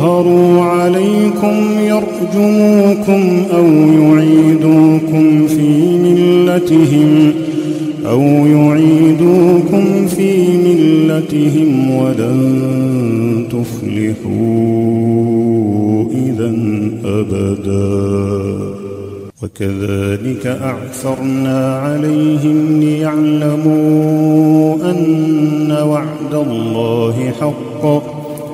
يظهروا عليكم يرجموكم أو يعيدوكم في ملتهم أو يعيدوكم في ملتهم ولن تفلحوا إذا أبدا. وكذلك أعثرنا عليهم ليعلموا أن وعد الله حق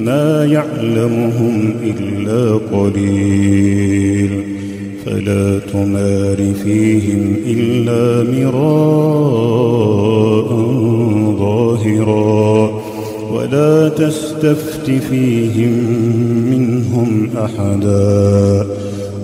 ما يعلمهم إلا قليل. فلا تمار فيهم إلا مراء ظاهرا. ولا تستفت فيهم منهم أحدا.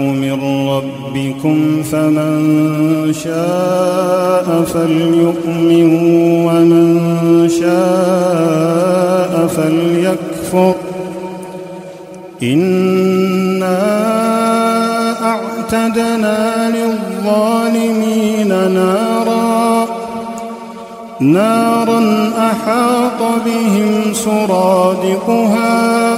من ربكم فمن شاء فليؤمن ومن شاء فليكفر. إِنَّا وأعتدنا للظالمين نارا. نارا أحاط بهم سرادقها.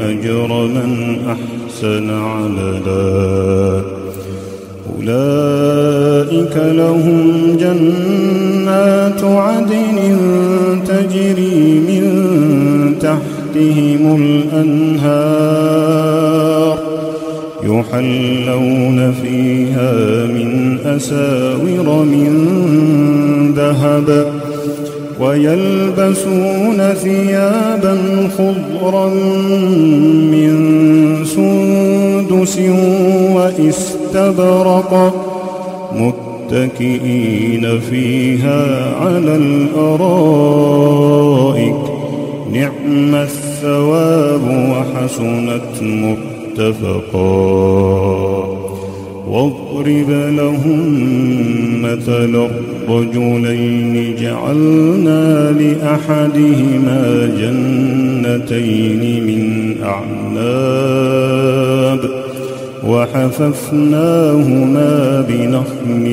أجر من أحسن عملا. أولئك لهم جنات عدن تجري من تحتهم الأنهار. يحلون فيها من أساور من ذهب. ويلبسون ثيابا خضرا من سندس وإستبرق متكئين فيها على الأرائك. نعم الثواب وحسنت متفقا. واضرب لهم مثل الرجلين جعلنا لأحدهما جنتين من أعناب وحففناهما بنخل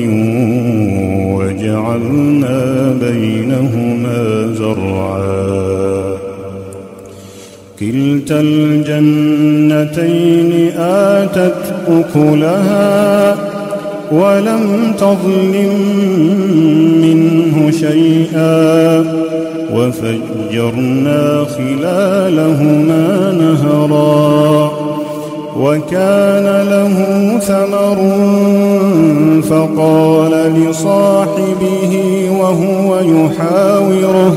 وجعلنا بينهما زرعا. كلتا الجنتين آتت أكلها ولم تظلم منه شيئا وفجرنا خلالهما نهرا وكان له ثمر فقال لصاحبه وهو يحاوره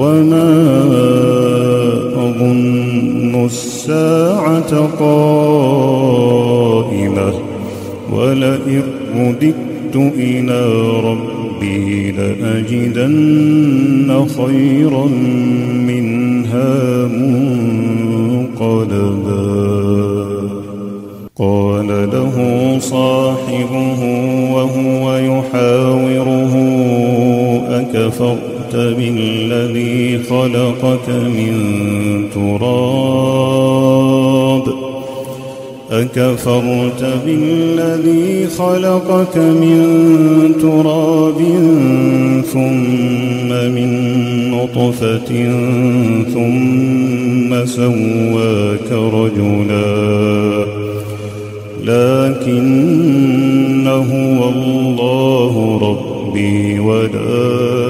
وما أظن الساعة قائمة ولئن رددت إلى ربي لأجدن خيرا منها منقلبا قال له صاحبه وهو يحاوره أكفرت بالذي خلقك من تراب. أكفرت بالذي خلقك من تراب ثم من نطفة ثم سواك رجلا. لكن هو الله ربي ولا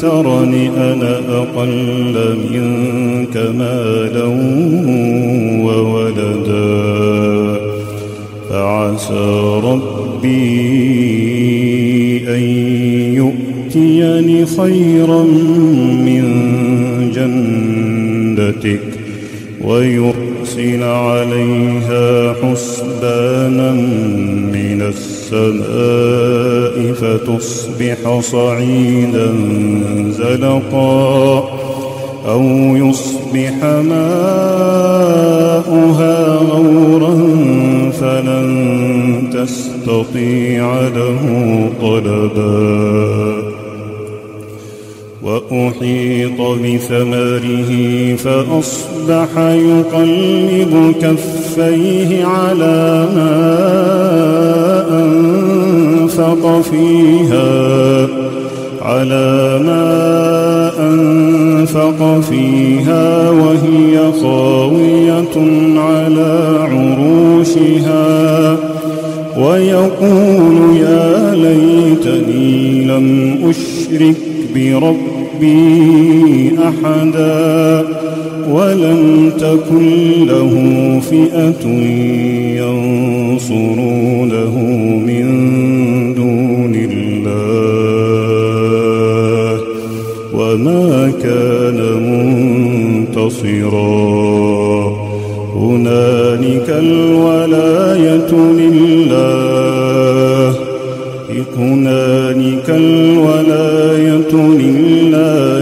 ترني أنا أقل منك مالا وولدا. فعسى ربي أن يؤتيني خيرا من جنتك ويرسل عليها حسبانا من السماء فتصبح صعيدا زلقا أو يصبح ماؤها غورا فلن تستطيع له طلبا وأحيط بثمره فأصبح يقلب كفيه على ما أنفق فيها على ما أنفق فيها وهي خاوية على عروشها. ويقول يا ليتني لم أشرك بربي أحدا ولم تكن له فئة ينصرونه من دون الله وما كان منتصرا. هنالك الولاية لله. هنالك الولاية لله.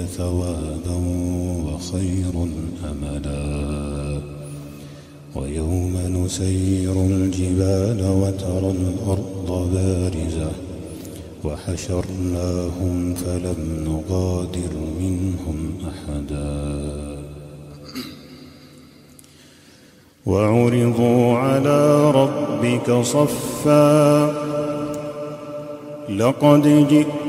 ثوابا وخير أملا. ويوم نسير الجبال وترى الأرض بارزة وحشرناهم فلم نغادر منهم أحدا. وعرضوا على ربك صفا. لقد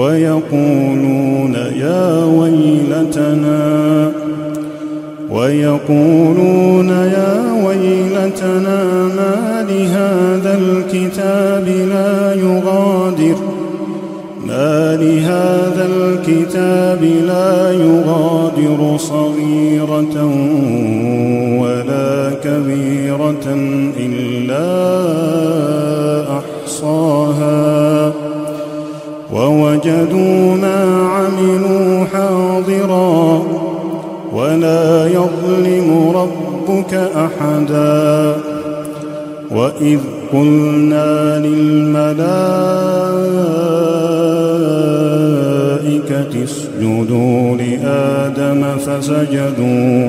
ويقولون يا ويلتنا ويقولون يا ويلتنا ما لهذا الكتاب لا يغادر ما لهذا الكتاب لا يغادر صغيرة ولا كبيرة إلا أحصاها. ووجدوا ما عملوا حاضرا ولا يظلم ربك أحدا. وإذ قلنا للملائكة اسجدوا لآدم فسجدوا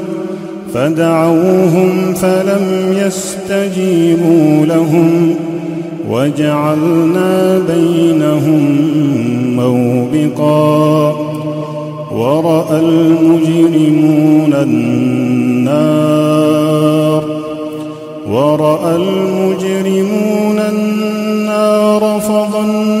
فدعوهم فلم يستجيبوا لهم وجعلنا بينهم موبقا ورأى المجرمون النار ورأى المجرمون النار فظنوا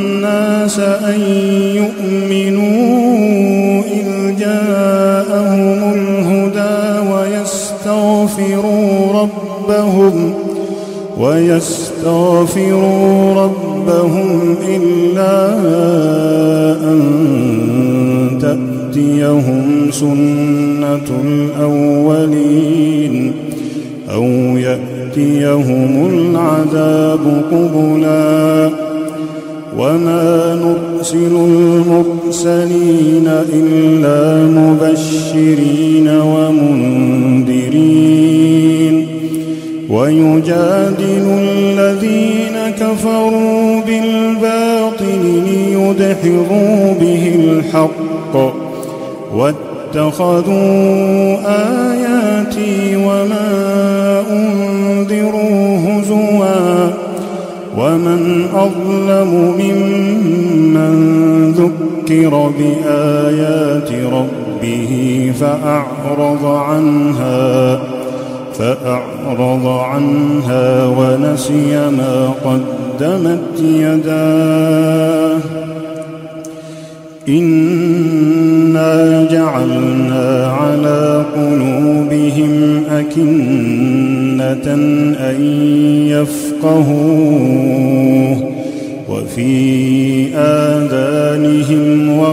أن يؤمنوا إذ جاءهم الهدى ويستغفروا ربهم ويستغفروا ربهم إلا أن تأتيهم سنة الأولين أو يأتيهم العذاب قبلا وما نرسل المرسلين إلا مبشرين ومنذرين ويجادل الذين كفروا بالباطل ليدحضوا به الحق واتخذوا ذكر بآيات ربه فأعرض عنها فأعرض عنها ونسي ما قدمت يداه. إنا جعلنا على قلوبهم أكنة أن يفقهوه وفي آذانهم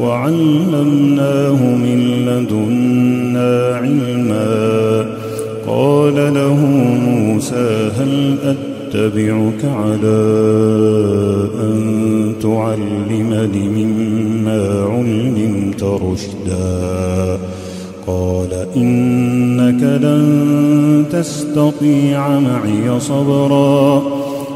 وعلمناه من لدنا علما قال له موسى هل أتبعك على أن تعلمني مما علمت رشدا قال إنك لن تستطيع معي صبرا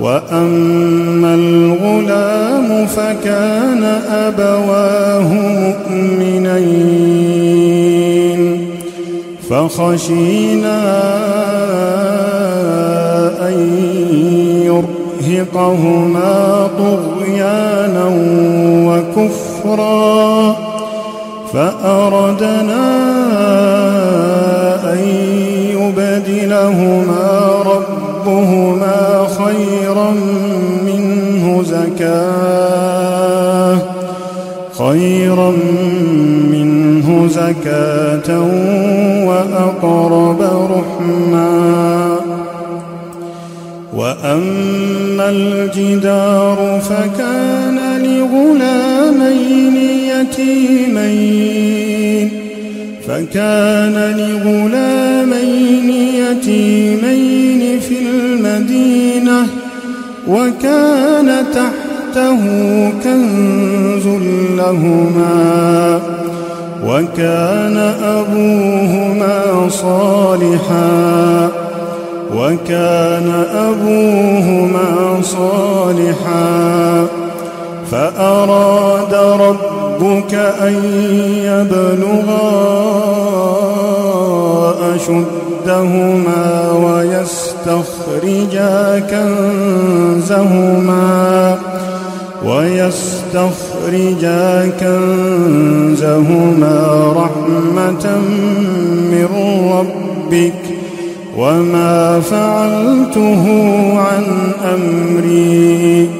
وأما الغلام فكان أبواه مؤمنين فخشينا أن يرهقهما طغيانا وكفرا فأردنا أن يبدلهما ربهما منه زكاة خيرا منه زكاة وأقرب رحما. وأما الجدار فكان لغلامين يتيمين فكان لغلامين يتيمين في المدينة. وكان تحته كنز لهما وكان أبوهما صالحا وكان أبوهما صالحا فأراد ربك أن يبلغا أشدهما ويستخرجا كنزهما ويستخرجا كنزهما رحمة من ربك وما فعلته عن أمري.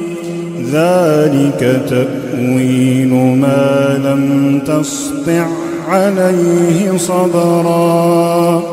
ذلك تأويل ما لم تسطع عليه صبرا.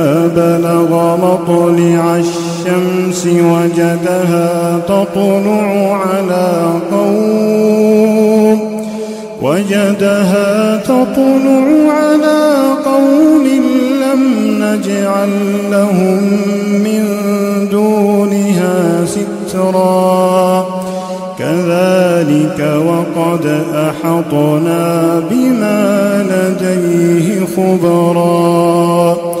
بلغ مطلع الشمس وجدها تطلع على قوم وجدها تطلع على قوم لم نجعل لهم من دونها سترا. كذلك وقد أحطنا بما لديه خبرا.